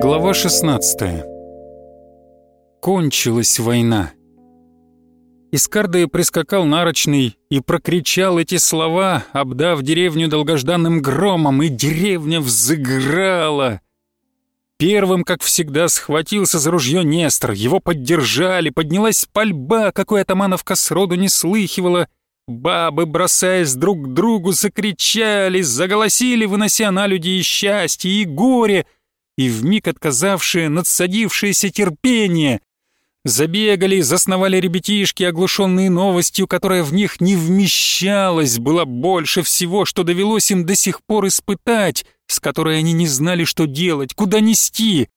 Глава 16 Кончилась война. Искардая прискакал нарочный и прокричал эти слова, обдав деревню долгожданным громом, и деревня взыграла. Первым, как всегда, схватился за ружье Нестор, его поддержали, поднялась пальба, какой атамановка сроду не слыхивала. Бабы, бросаясь друг к другу, закричали, заголосили, вынося на людей и счастье, и горе — и вмиг отказавшее, надсадившееся терпение. Забегали, засновали ребятишки, оглушенные новостью, которая в них не вмещалась, была больше всего, что довелось им до сих пор испытать, с которой они не знали, что делать, куда нести.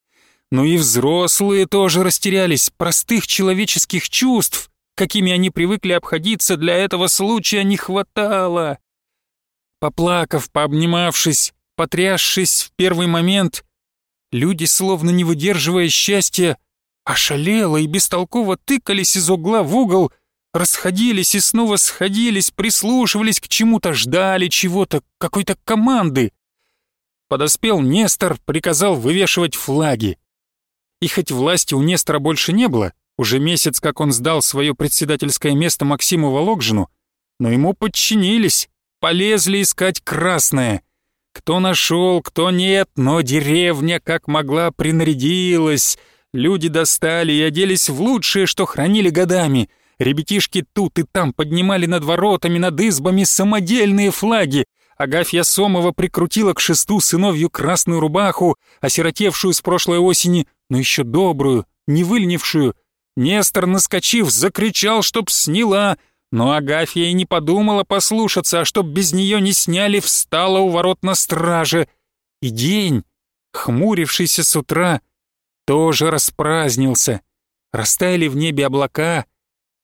Но и взрослые тоже растерялись, простых человеческих чувств, какими они привыкли обходиться, для этого случая не хватало. Поплакав, пообнимавшись, потрясшись в первый момент, Люди, словно не выдерживая счастья, ошалело и бестолково тыкались из угла в угол, расходились и снова сходились, прислушивались к чему-то, ждали чего-то, какой-то команды. Подоспел Нестор, приказал вывешивать флаги. И хоть власти у Нестора больше не было, уже месяц, как он сдал свое председательское место Максиму Вологжину, но ему подчинились, полезли искать красное — кто нашел, кто нет, но деревня, как могла, принарядилась. Люди достали и оделись в лучшее, что хранили годами. Ребятишки тут и там поднимали над воротами, над избами самодельные флаги. Агафья Сомова прикрутила к шесту сыновью красную рубаху, осиротевшую с прошлой осени, но еще добрую, не выльнившую. Нестор, наскочив, закричал, чтоб сняла — но Агафья и не подумала послушаться, а чтоб без нее не сняли, встала у ворот на страже. И день, хмурившийся с утра, тоже распразднился. Растаяли в небе облака,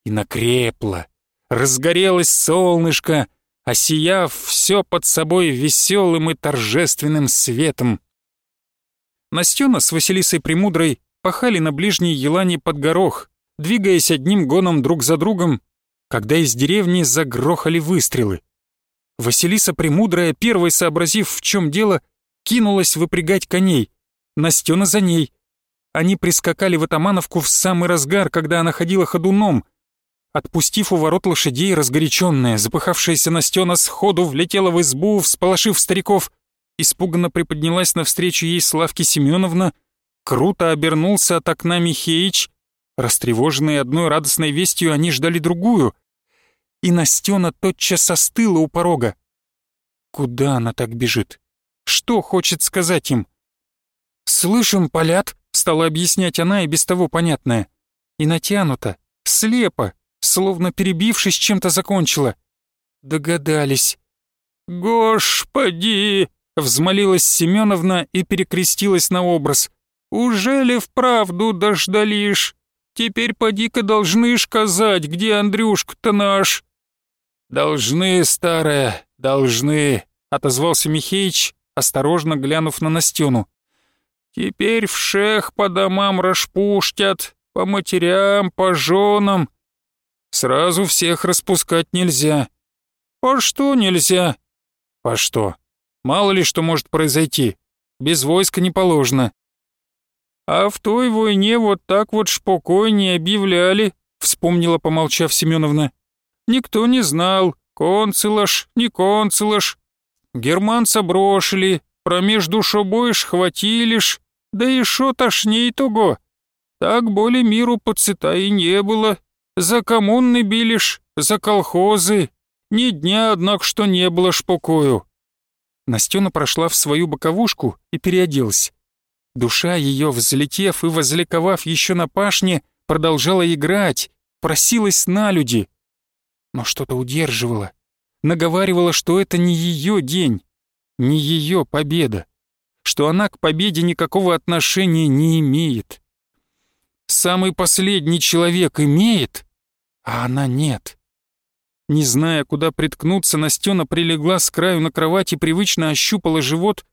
и накрепло. Разгорелось солнышко, осияв все под собой веселым и торжественным светом. Настена с Василисой Премудрой пахали на ближней елане под горох, двигаясь одним гоном друг за другом когда из деревни загрохали выстрелы. Василиса Премудрая, первой сообразив, в чем дело, кинулась выпрягать коней. Настена за ней. Они прискакали в Атамановку в самый разгар, когда она ходила ходуном. Отпустив у ворот лошадей, разгоряченная, запыхавшаяся Настена сходу влетела в избу, всполошив стариков. Испуганно приподнялась навстречу ей Славки Семеновна. Круто обернулся от окна Михеич Растревоженные одной радостной вестью, они ждали другую. И Настена тотчас остыла у порога. Куда она так бежит? Что хочет сказать им? «Слышим, полят!» — стала объяснять она и без того понятное. И натянуто, слепо, словно перебившись, чем-то закончила. Догадались. «Господи!» — взмолилась Семеновна и перекрестилась на образ. «Уже ли вправду дождались?» Теперь поди-ка должны сказать, где Андрюшка-то наш». «Должны, старая, должны», — отозвался Михеич, осторожно глянув на Настену. «Теперь в шех по домам распустят, по матерям, по женам. Сразу всех распускать нельзя». «По что нельзя?» «По что? Мало ли что может произойти. Без войска не положено. А в той войне вот так вот шпукой объявляли, вспомнила, помолчав Семеновна. Никто не знал, концелаш, не концелаш. Германца брошили, промежду шобоиш хватилиш, да и шо тошней того. Так более миру подсыта и не было. За коммуны билиш, за колхозы. Ни дня, однако, что не было шпукою. Настена прошла в свою боковушку и переоделась. Душа ее, взлетев и возликовав еще на пашне, продолжала играть, просилась на люди. Но что-то удерживало, наговаривало, что это не ее день, не ее победа, что она к победе никакого отношения не имеет. Самый последний человек имеет, а она нет. Не зная, куда приткнуться, Настена прилегла с краю на кровати, привычно ощупала живот,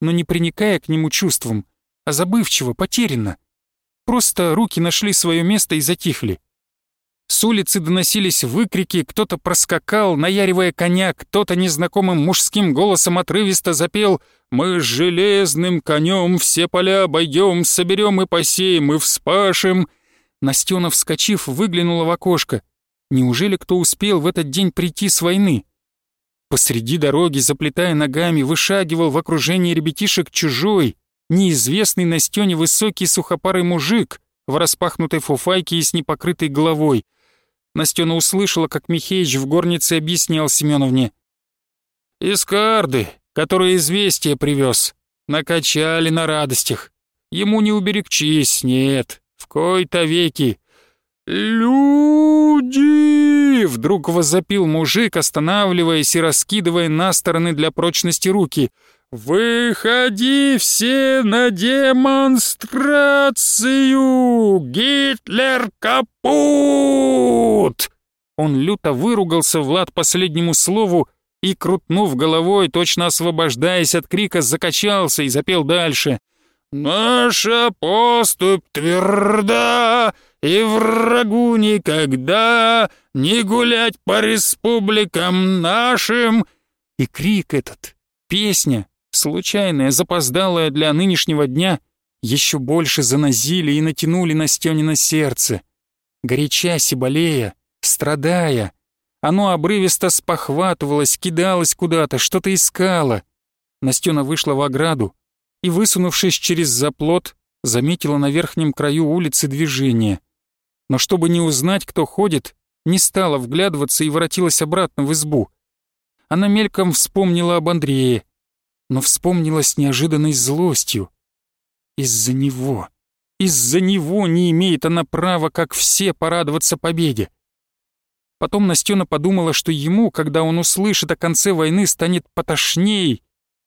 но не приникая к нему чувством — а забывчиво, потерянно. Просто руки нашли свое место и затихли. С улицы доносились выкрики, кто-то проскакал, наяривая коня, кто-то незнакомым мужским голосом отрывисто запел «Мы с железным конем все поля обойдем, соберем и посеем, и вспашем». Настена, вскочив, выглянула в окошко. Неужели кто успел в этот день прийти с войны? Посреди дороги, заплетая ногами, вышагивал в окружении ребятишек чужой, неизвестный Настёне высокий сухопарый мужик в распахнутой фуфайке и с непокрытой головой. Настёна услышала, как Михеич в горнице объяснял Семеновне: «Из Карды, который известие привез, накачали на радостях. Ему не уберегчись, нет, в кой-то веки. «Люди!» — вдруг возопил мужик, останавливаясь и раскидывая на стороны для прочности руки — «Выходи все на демонстрацию! Гитлер капут!» Он люто выругался Влад последнему слову и, крутнув головой, точно освобождаясь от крика, закачался и запел дальше. «Наша поступь тверда, и врагу никогда не гулять по республикам нашим!» И крик этот, песня, случайное, запоздалое для нынешнего дня, еще больше занозили и натянули на Стёнина сердце. Горячась и болея, страдая, оно обрывисто спохватывалось, кидалось куда-то, что-то искало. Настена вышла в ограду и, высунувшись через заплот, заметила на верхнем краю улицы движение. Но чтобы не узнать, кто ходит, не стала вглядываться и воротилась обратно в избу. Она мельком вспомнила об Андрее, но вспомнила с неожиданной злостью. Из-за него, из-за него не имеет она права, как все, порадоваться победе. Потом Настена подумала, что ему, когда он услышит о конце войны, станет потошней,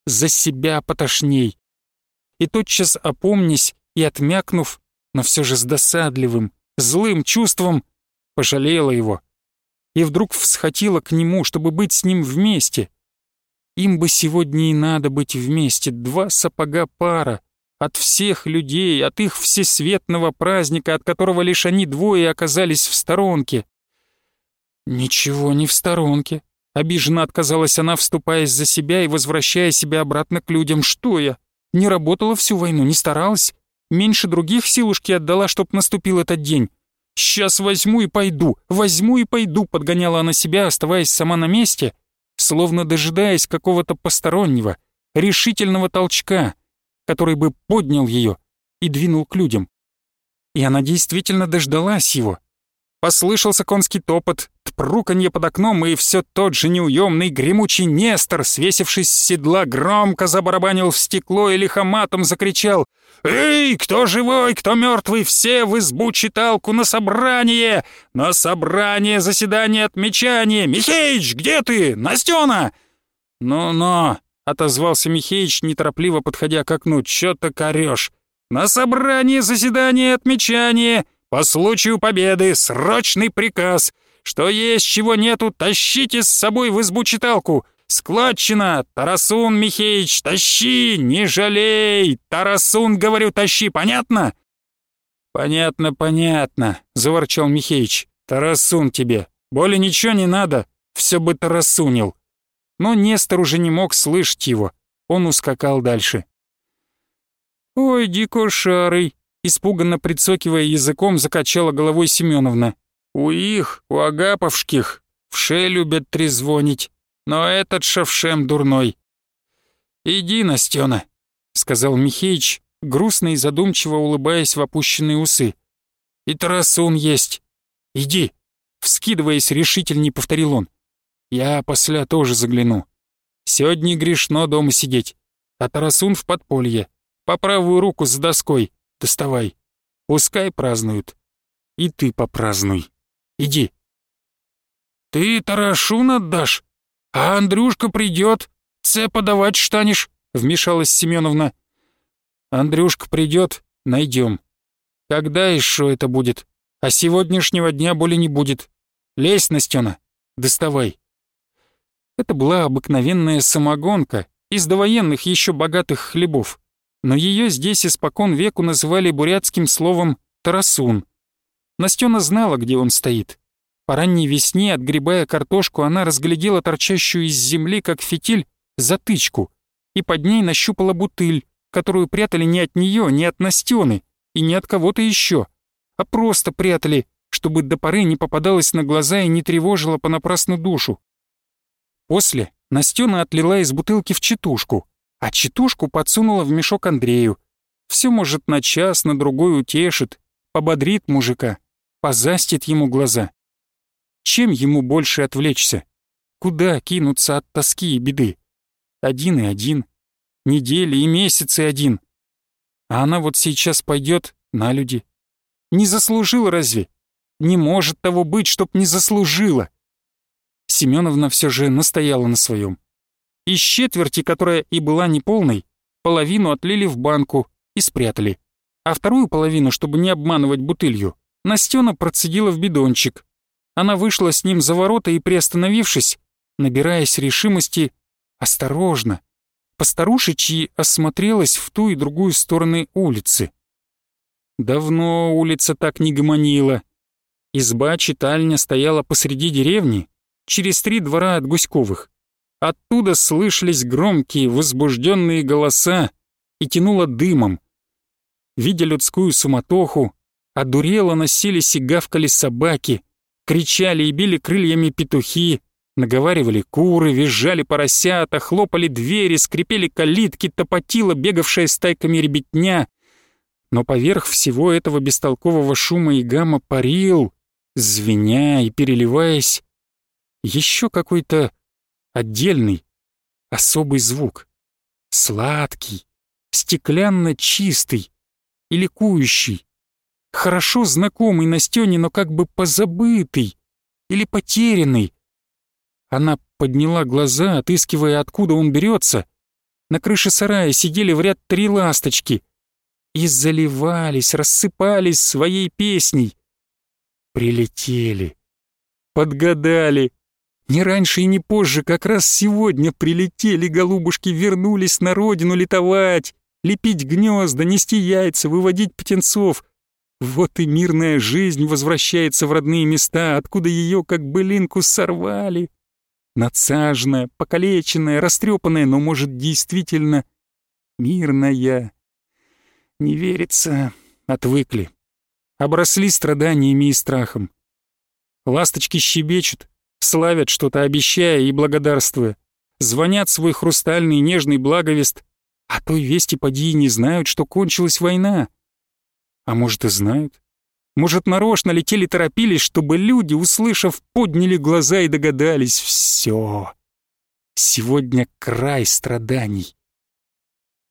за себя потошней. И тотчас опомнясь и отмякнув, но все же с досадливым, злым чувством, пожалела его. И вдруг всхотела к нему, чтобы быть с ним вместе — им бы сегодня и надо быть вместе, два сапога пара, от всех людей, от их всесветного праздника, от которого лишь они двое оказались в сторонке. «Ничего не в сторонке», — обиженно отказалась она, вступаясь за себя и возвращая себя обратно к людям. «Что я? Не работала всю войну, не старалась. Меньше других силушки отдала, чтоб наступил этот день. Сейчас возьму и пойду, возьму и пойду», — подгоняла она себя, оставаясь сама на месте — словно дожидаясь какого-то постороннего, решительного толчка, который бы поднял ее и двинул к людям. И она действительно дождалась его. Послышался конский топот, пруканье под окном, и все тот же неуемный гремучий Нестор, свесившись с седла, громко забарабанил в стекло и лихоматом закричал «Эй, кто живой, кто мертвый, все в избу читалку на собрание! На собрание, заседание, отмечание! Михеич, где ты? Настена!» «Ну-ну!» — отозвался Михеич, неторопливо подходя к окну. «Чё ты корёшь? На собрание, заседание, отмечание! По случаю победы срочный приказ! Что есть, чего нету, тащите с собой в избу читалку. Складчина, Тарасун Михеич, тащи, не жалей. Тарасун, говорю, тащи, понятно? Понятно, понятно, заворчал Михеич. Тарасун тебе, более ничего не надо, все бы тарасунил. Но Нестор уже не мог слышать его, он ускакал дальше. «Ой, дикошарый!» — испуганно прицокивая языком, закачала головой Семеновна. У их, у агаповских, вше любят трезвонить, но этот шавшем дурной. «Иди, Настёна», — сказал Михеич, грустно и задумчиво улыбаясь в опущенные усы. «И тарасун есть. Иди», — вскидываясь решительней, повторил он. «Я после тоже загляну. Сегодня грешно дома сидеть, а тарасун в подполье. По правую руку с доской доставай. Пускай празднуют. И ты попразднуй». Иди». «Ты Тарашун отдашь, а Андрюшка придет, це подавать штанешь», — вмешалась Семеновна. «Андрюшка придет, найдем. Когда еще это будет? А сегодняшнего дня боли не будет. Лезь, Настена, доставай». Это была обыкновенная самогонка из довоенных еще богатых хлебов, но ее здесь испокон веку называли бурятским словом «тарасун», Настена знала, где он стоит. По ранней весне, отгребая картошку, она разглядела торчащую из земли, как фитиль, затычку, и под ней нащупала бутыль, которую прятали не от нее, не от Настены и не от кого-то еще, а просто прятали, чтобы до поры не попадалась на глаза и не тревожила понапрасну душу. После Настена отлила из бутылки в читушку, а читушку подсунула в мешок Андрею. Все может на час, на другой утешит, пободрит мужика, позастит ему глаза. Чем ему больше отвлечься? Куда кинуться от тоски и беды? Один и один. Недели и месяцы один. А она вот сейчас пойдет на люди. Не заслужила разве? Не может того быть, чтоб не заслужила. Семеновна все же настояла на своем. Из четверти, которая и была неполной, половину отлили в банку и спрятали а вторую половину, чтобы не обманывать бутылью, Настена процедила в бидончик. Она вышла с ним за ворота и, приостановившись, набираясь решимости, осторожно, постарушечьи осмотрелась в ту и другую стороны улицы. Давно улица так не гомонила. Изба-читальня стояла посреди деревни, через три двора от Гуськовых. Оттуда слышались громкие, возбужденные голоса и тянуло дымом — видя людскую суматоху, одурело носились и гавкали собаки, кричали и били крыльями петухи, наговаривали куры, визжали поросята, хлопали двери, скрипели калитки, топотила бегавшая стайками ребятня. Но поверх всего этого бестолкового шума и гамма парил, звеня и переливаясь, еще какой-то отдельный, особый звук. Сладкий, стеклянно чистый, и ликующий, хорошо знакомый Настёне, но как бы позабытый или потерянный. Она подняла глаза, отыскивая, откуда он берется. На крыше сарая сидели в ряд три ласточки и заливались, рассыпались своей песней. Прилетели, подгадали. Не раньше и не позже, как раз сегодня прилетели голубушки, вернулись на родину летовать лепить гнезда, нести яйца, выводить птенцов. Вот и мирная жизнь возвращается в родные места, откуда ее как былинку сорвали. Нацаженная, покалеченная, растрепанная, но, может, действительно мирная. Не верится, отвыкли. Обросли страданиями и страхом. Ласточки щебечут, славят что-то, обещая и благодарствуя. Звонят свой хрустальный нежный благовест, а той вести поди и не знают, что кончилась война. А может и знают. Может, нарочно летели торопились, чтобы люди, услышав, подняли глаза и догадались. Все. Сегодня край страданий.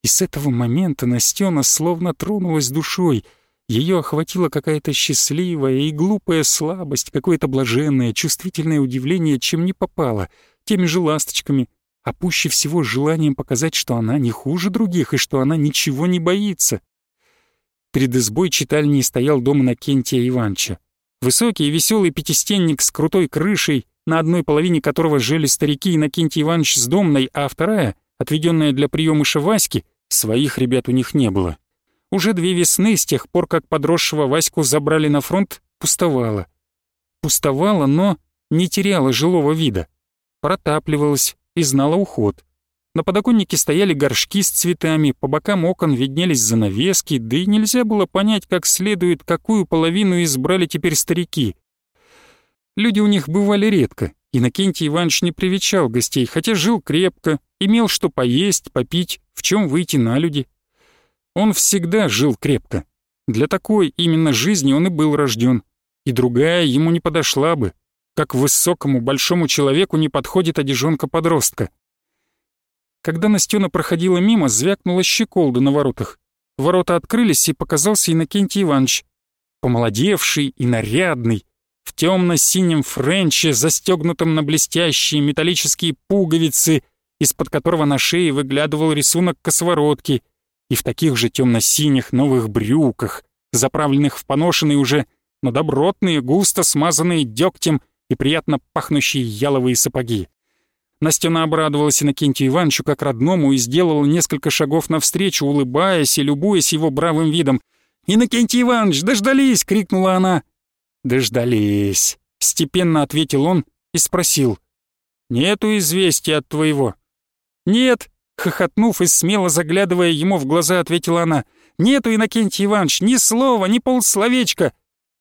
И с этого момента Настена словно тронулась душой. Ее охватила какая-то счастливая и глупая слабость, какое-то блаженное, чувствительное удивление, чем не попало, теми же ласточками — а пуще всего желанием показать, что она не хуже других и что она ничего не боится. Перед избой читальни стоял дом Накентия Иванча. Высокий и веселый пятистенник с крутой крышей, на одной половине которого жили старики Иннокентий Иванович с Домной, а вторая, отведенная для приемыша Васьки, своих ребят у них не было. Уже две весны, с тех пор, как подросшего Ваську забрали на фронт, пустовала. Пустовала, но не теряла жилого вида. Протапливалась, и знала уход. На подоконнике стояли горшки с цветами, по бокам окон виднелись занавески, да и нельзя было понять как следует, какую половину избрали теперь старики. Люди у них бывали редко, Иннокентий Иванович не привечал гостей, хотя жил крепко, имел что поесть, попить, в чем выйти на люди. Он всегда жил крепко. Для такой именно жизни он и был рожден. И другая ему не подошла бы как высокому, большому человеку не подходит одежонка подростка. Когда Настена проходила мимо, звякнула щеколда на воротах. Ворота открылись, и показался Иннокентий Иванович. Помолодевший и нарядный, в темно-синем френче, застегнутом на блестящие металлические пуговицы, из-под которого на шее выглядывал рисунок косоворотки, и в таких же темно-синих новых брюках, заправленных в поношенные уже, но добротные, густо смазанные дегтем и приятно пахнущие яловые сапоги. Настена обрадовалась Иннокентию Ивановичу как родному и сделала несколько шагов навстречу, улыбаясь и любуясь его бравым видом. «Иннокентий Иванович, дождались!» — крикнула она. «Дождались!» — степенно ответил он и спросил. «Нету известия от твоего». «Нет!» — хохотнув и смело заглядывая ему в глаза, ответила она. «Нету, Иннокентий Иванович, ни слова, ни полсловечка!»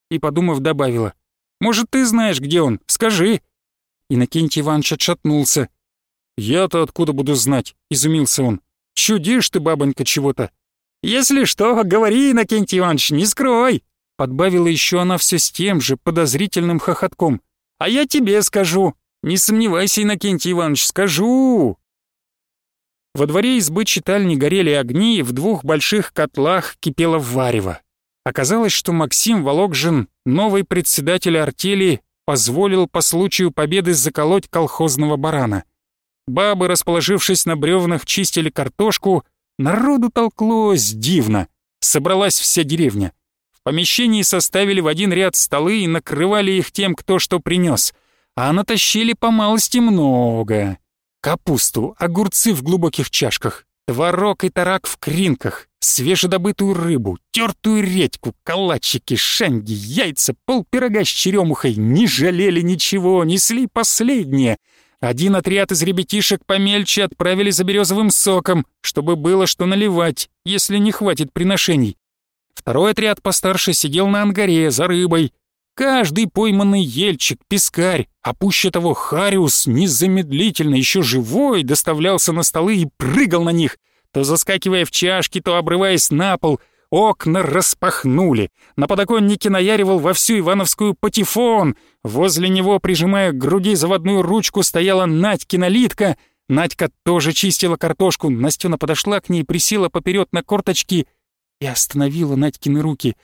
И, подумав, добавила. Может, ты знаешь, где он? Скажи!» Иннокентий Иванович отшатнулся. «Я-то откуда буду знать?» — изумился он. «Чудишь ты, бабонька, чего-то!» «Если что, говори, Иннокентий Иванович, не скрой!» Подбавила еще она все с тем же подозрительным хохотком. «А я тебе скажу! Не сомневайся, Иннокентий Иванович, скажу!» Во дворе избы читальни горели огни, и в двух больших котлах кипело варево. Оказалось, что Максим Волокжин, новый председатель артели, позволил по случаю победы заколоть колхозного барана. Бабы, расположившись на бревнах, чистили картошку. Народу толклось дивно. Собралась вся деревня. В помещении составили в один ряд столы и накрывали их тем, кто что принес. А натащили по малости много. Капусту, огурцы в глубоких чашках, творог и тарак в кринках, свежедобытую рыбу, тертую редьку, калачики, шанги, яйца, полпирога с черемухой, не жалели ничего, несли последнее. Один отряд из ребятишек помельче отправили за березовым соком, чтобы было что наливать, если не хватит приношений. Второй отряд постарше сидел на ангаре за рыбой. Каждый пойманный ельчик, пескарь, а пуще того Хариус незамедлительно, еще живой, доставлялся на столы и прыгал на них — то заскакивая в чашки, то обрываясь на пол, окна распахнули. На подоконнике наяривал во всю Ивановскую патефон. Возле него, прижимая к груди заводную ручку, стояла Надькина Литка. Надька тоже чистила картошку. Настена подошла к ней, присела поперед на корточки и остановила Надькины руки.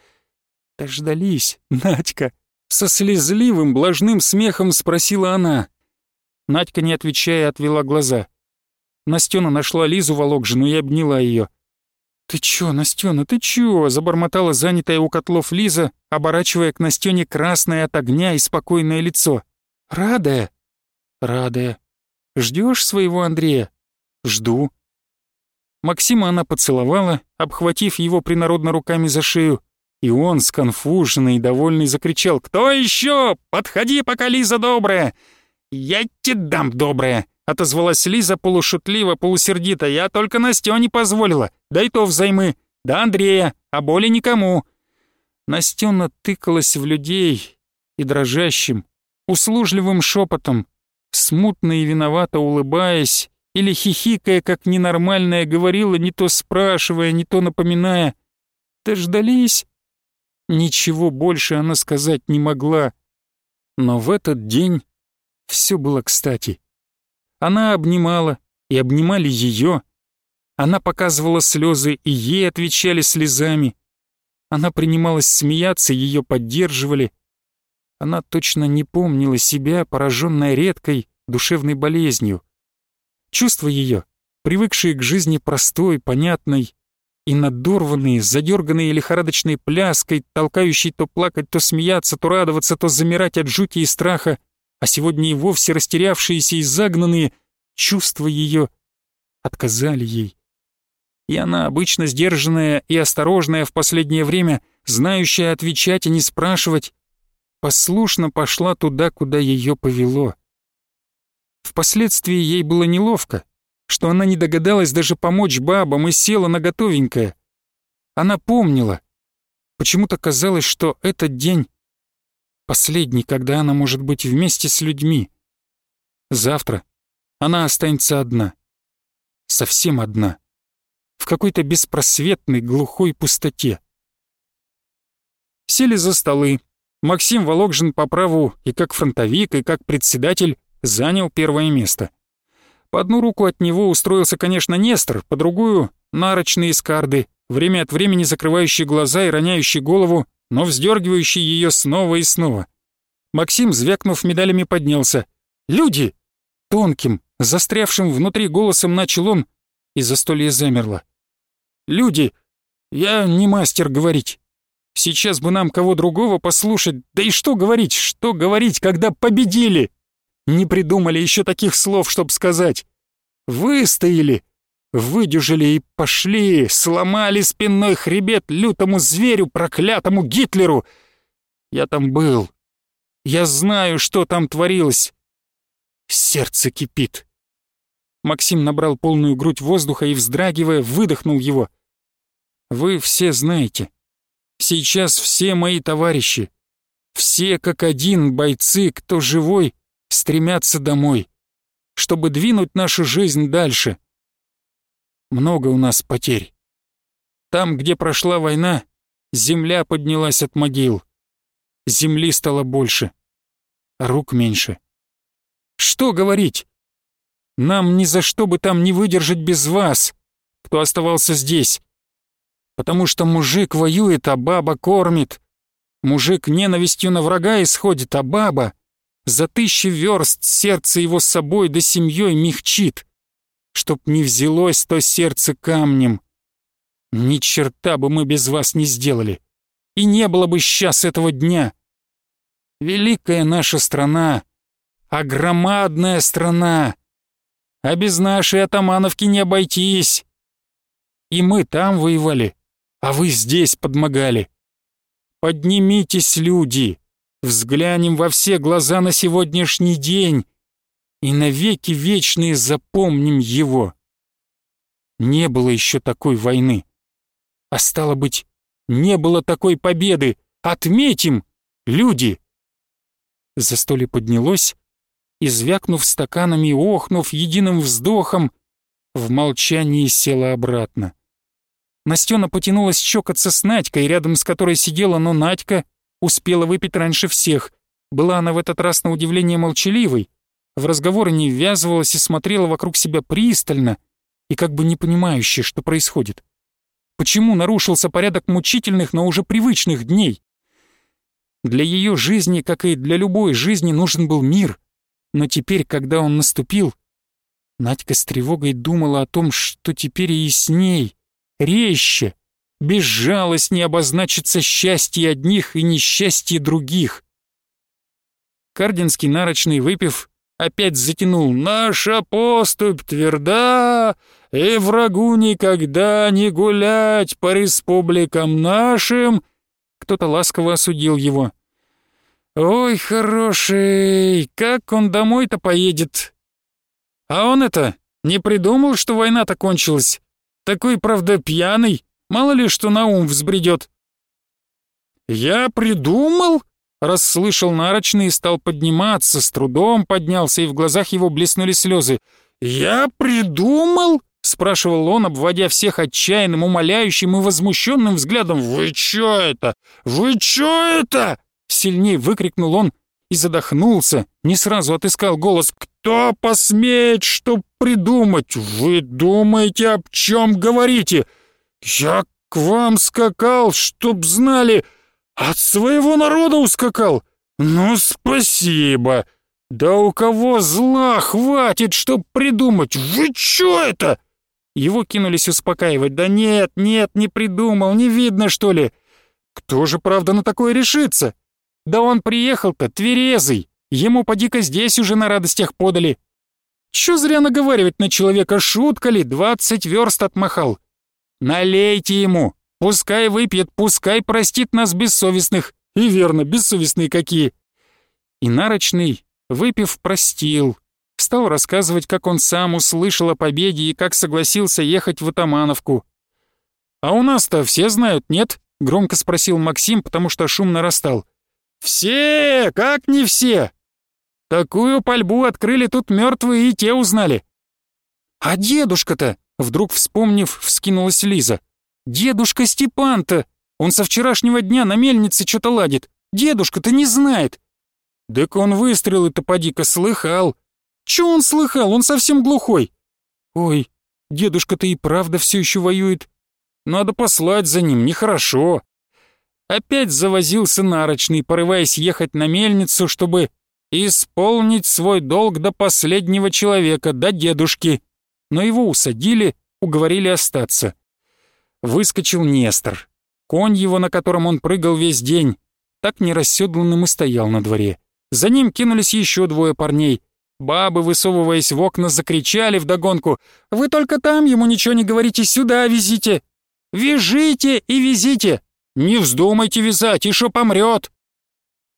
«Дождались, Надька!» Со слезливым, блажным смехом спросила она. Надька, не отвечая, отвела глаза. Настена нашла Лизу волокжину и обняла ее. «Ты чё, Настена, ты чё?» — забормотала занятая у котлов Лиза, оборачивая к Настене красное от огня и спокойное лицо. «Радая?» «Радая. Ждешь своего Андрея?» «Жду». Максима она поцеловала, обхватив его принародно руками за шею, и он, сконфуженный и довольный, закричал «Кто еще? Подходи, пока Лиза добрая! Я тебе дам добрая!» — отозвалась Лиза полушутливо, полусердито. «Я только Настёне позволила, да и то взаймы. Да Андрея, а более никому». Настёна тыкалась в людей и дрожащим, услужливым шепотом, смутно и виновато улыбаясь или хихикая, как ненормальная, говорила, не то спрашивая, не то напоминая. «Дождались?» Ничего больше она сказать не могла. Но в этот день все было кстати. Она обнимала, и обнимали ее. Она показывала слезы, и ей отвечали слезами. Она принималась смеяться, ее поддерживали. Она точно не помнила себя, пораженная редкой душевной болезнью. Чувства ее, привыкшие к жизни простой, понятной, и надорванные, задерганные лихорадочной пляской, толкающей то плакать, то смеяться, то радоваться, то замирать от жути и страха — а сегодня и вовсе растерявшиеся и загнанные, чувства ее отказали ей. И она, обычно сдержанная и осторожная в последнее время, знающая отвечать и не спрашивать, послушно пошла туда, куда ее повело. Впоследствии ей было неловко, что она не догадалась даже помочь бабам и села на готовенькое. Она помнила. Почему-то казалось, что этот день Последний, когда она может быть вместе с людьми. Завтра она останется одна. Совсем одна. В какой-то беспросветной, глухой пустоте. Сели за столы. Максим Вологжин по праву и как фронтовик, и как председатель занял первое место. По одну руку от него устроился, конечно, Нестор, по другую — нарочные скарды, время от времени закрывающие глаза и роняющие голову но вздергивающий ее снова и снова. Максим, звякнув медалями, поднялся. «Люди!» Тонким, застрявшим внутри голосом начал он, и застолье замерло. «Люди! Я не мастер говорить. Сейчас бы нам кого другого послушать. Да и что говорить, что говорить, когда победили? Не придумали еще таких слов, чтоб сказать. Выстояли!» выдюжили и пошли, сломали спинной хребет лютому зверю, проклятому Гитлеру. Я там был. Я знаю, что там творилось. Сердце кипит. Максим набрал полную грудь воздуха и, вздрагивая, выдохнул его. «Вы все знаете. Сейчас все мои товарищи, все как один бойцы, кто живой, стремятся домой, чтобы двинуть нашу жизнь дальше» много у нас потерь. Там, где прошла война, земля поднялась от могил. Земли стало больше, а рук меньше. Что говорить? Нам ни за что бы там не выдержать без вас, кто оставался здесь. Потому что мужик воюет, а баба кормит. Мужик ненавистью на врага исходит, а баба за тысячи верст сердце его с собой да семьей мягчит чтоб не взялось то сердце камнем. Ни черта бы мы без вас не сделали, и не было бы сейчас этого дня. Великая наша страна, огромадная страна, а без нашей атамановки не обойтись. И мы там воевали, а вы здесь подмогали. Поднимитесь, люди, взглянем во все глаза на сегодняшний день, и навеки вечные запомним его. Не было еще такой войны. А стало быть, не было такой победы. Отметим, люди!» Застолье поднялось, и, звякнув стаканами охнув единым вздохом, в молчании села обратно. Настена потянулась чокаться с Надькой, рядом с которой сидела, но Надька успела выпить раньше всех. Была она в этот раз на удивление молчаливой, в разговоры не ввязывалась и смотрела вокруг себя пристально и как бы не понимающе, что происходит. Почему нарушился порядок мучительных, но уже привычных дней? Для ее жизни, как и для любой жизни, нужен был мир. Но теперь, когда он наступил, Надька с тревогой думала о том, что теперь и с ней, резче, без жалости обозначится счастье одних и несчастье других. Кардинский нарочный, выпив, опять затянул «Наша поступь тверда, и врагу никогда не гулять по республикам нашим!» Кто-то ласково осудил его. «Ой, хороший, как он домой-то поедет?» «А он это, не придумал, что война-то кончилась? Такой, правда, пьяный, мало ли что на ум взбредет». «Я придумал?» расслышал нарочный и стал подниматься, с трудом поднялся, и в глазах его блеснули слезы. «Я придумал?» — спрашивал он, обводя всех отчаянным, умоляющим и возмущенным взглядом. «Вы чё это? Вы чё это?» — сильнее выкрикнул он и задохнулся, не сразу отыскал голос. «Кто посмеет что придумать? Вы думаете, об чем говорите? Я к вам скакал, чтоб знали...» От своего народа ускакал? Ну, спасибо. Да у кого зла хватит, чтоб придумать? Вы чё это? Его кинулись успокаивать. Да нет, нет, не придумал, не видно, что ли. Кто же, правда, на такое решится? Да он приехал-то тверезый. Ему поди-ка здесь уже на радостях подали. Чё зря наговаривать на человека, шутка ли, двадцать верст отмахал. Налейте ему, Пускай выпьет, пускай простит нас бессовестных. И верно, бессовестные какие. И нарочный, выпив, простил. Стал рассказывать, как он сам услышал о победе и как согласился ехать в Атамановку. «А у нас-то все знают, нет?» — громко спросил Максим, потому что шум нарастал. «Все! Как не все!» «Такую пальбу открыли тут мертвые и те узнали!» «А дедушка-то!» — вдруг вспомнив, вскинулась Лиза. «Дедушка Степан-то! Он со вчерашнего дня на мельнице что-то ладит. Дедушка-то не знает!» «Так он выстрелы-то поди-ка слыхал!» «Чё он слыхал? Он совсем глухой!» «Ой, дедушка-то и правда все еще воюет. Надо послать за ним, нехорошо!» Опять завозился нарочный, порываясь ехать на мельницу, чтобы исполнить свой долг до последнего человека, до дедушки. Но его усадили, уговорили остаться. Выскочил Нестор. Конь его, на котором он прыгал весь день, так нерасседланным и стоял на дворе. За ним кинулись еще двое парней. Бабы, высовываясь в окна, закричали вдогонку. «Вы только там ему ничего не говорите, сюда везите! Вяжите и везите! Не вздумайте вязать, и еще помрет!»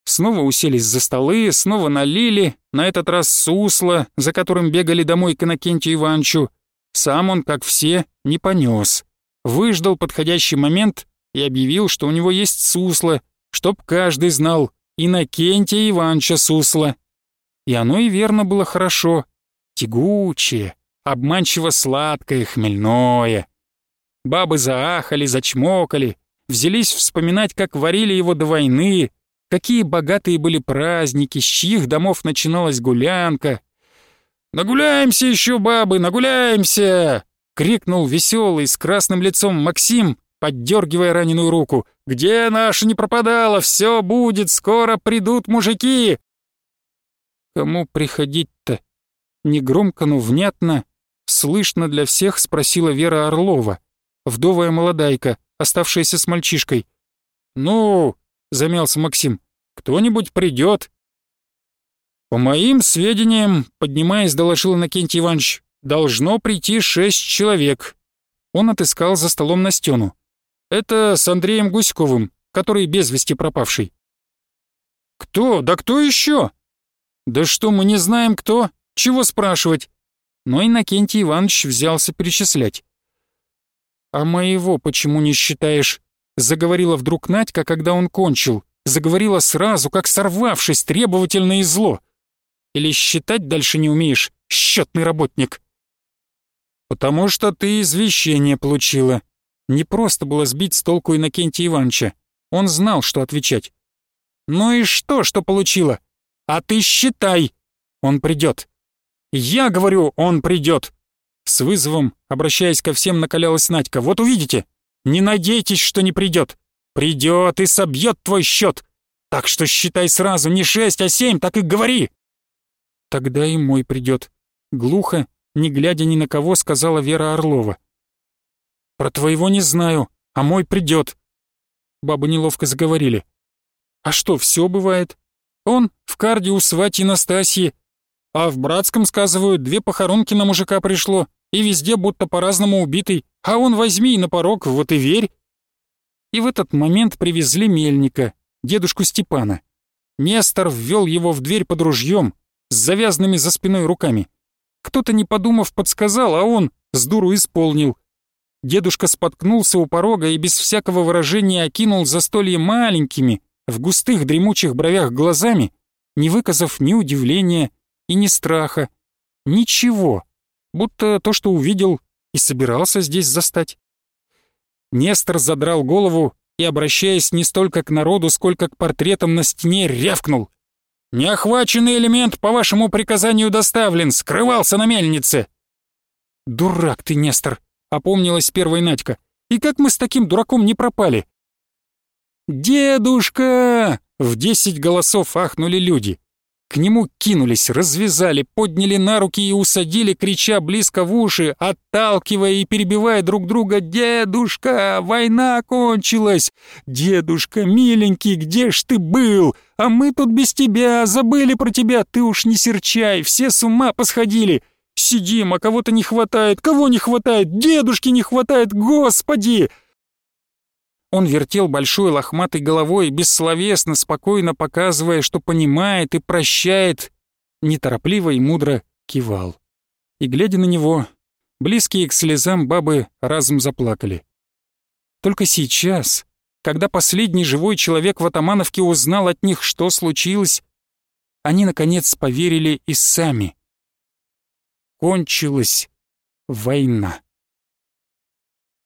Снова уселись за столы, снова налили, на этот раз сусло, за которым бегали домой к Иннокентию Ивановичу. Сам он, как все, не понес выждал подходящий момент и объявил, что у него есть сусло, чтоб каждый знал Иннокентия Иванча сусло. И оно и верно было хорошо, тягучее, обманчиво сладкое, хмельное. Бабы заахали, зачмокали, взялись вспоминать, как варили его до войны, какие богатые были праздники, с чьих домов начиналась гулянка. «Нагуляемся еще, бабы, нагуляемся!» крикнул веселый с красным лицом Максим, поддергивая раненую руку. «Где наша не пропадала? Все будет, скоро придут мужики!» «Кому приходить-то?» Негромко, но внятно, слышно для всех спросила Вера Орлова, вдовая молодайка, оставшаяся с мальчишкой. «Ну, — замялся Максим, — кто-нибудь придет?» «По моим сведениям, — поднимаясь, доложил Иннокентий Иванович, должно прийти шесть человек». Он отыскал за столом Настену. «Это с Андреем Гуськовым, который без вести пропавший». «Кто? Да кто еще?» «Да что, мы не знаем кто? Чего спрашивать?» Но Иннокентий Иванович взялся перечислять. «А моего почему не считаешь?» Заговорила вдруг Надька, когда он кончил. Заговорила сразу, как сорвавшись, требовательно и зло. «Или считать дальше не умеешь, счетный работник?» «Потому что ты извещение получила». Не просто было сбить с толку Иннокентия Ивановича. Он знал, что отвечать. «Ну и что, что получила? А ты считай, он придет». «Я говорю, он придет!» С вызовом, обращаясь ко всем, накалялась Надька. «Вот увидите! Не надейтесь, что не придет! Придет и собьет твой счет! Так что считай сразу, не шесть, а семь, так и говори!» «Тогда и мой придет!» Глухо, не глядя ни на кого, сказала Вера Орлова. «Про твоего не знаю, а мой придет». Бабы неловко заговорили. «А что, все бывает? Он в карде у свати Настасьи, а в братском, сказывают, две похоронки на мужика пришло, и везде будто по-разному убитый, а он возьми и на порог, вот и верь». И в этот момент привезли мельника, дедушку Степана. Нестор ввел его в дверь под ружьем, с завязанными за спиной руками. Кто-то, не подумав, подсказал, а он с дуру исполнил. Дедушка споткнулся у порога и без всякого выражения окинул застолье маленькими, в густых дремучих бровях глазами, не выказав ни удивления и ни страха. Ничего, будто то, что увидел, и собирался здесь застать. Нестор задрал голову и, обращаясь не столько к народу, сколько к портретам на стене, рявкнул. Неохваченный элемент по вашему приказанию доставлен, скрывался на мельнице!» «Дурак ты, Нестор!» — опомнилась первая Надька. «И как мы с таким дураком не пропали?» «Дедушка!» — в десять голосов ахнули люди. К нему кинулись, развязали, подняли на руки и усадили, крича близко в уши, отталкивая и перебивая друг друга «Дедушка, война кончилась! Дедушка, миленький, где ж ты был? А мы тут без тебя, забыли про тебя, ты уж не серчай, все с ума посходили!» «Сидим, а кого-то не хватает, кого не хватает, дедушки не хватает, господи!» Он вертел большой лохматой головой, бессловесно, спокойно показывая, что понимает и прощает, неторопливо и мудро кивал. И, глядя на него, близкие к слезам бабы разом заплакали. Только сейчас, когда последний живой человек в Атамановке узнал от них, что случилось, они, наконец, поверили и сами. Кончилась война.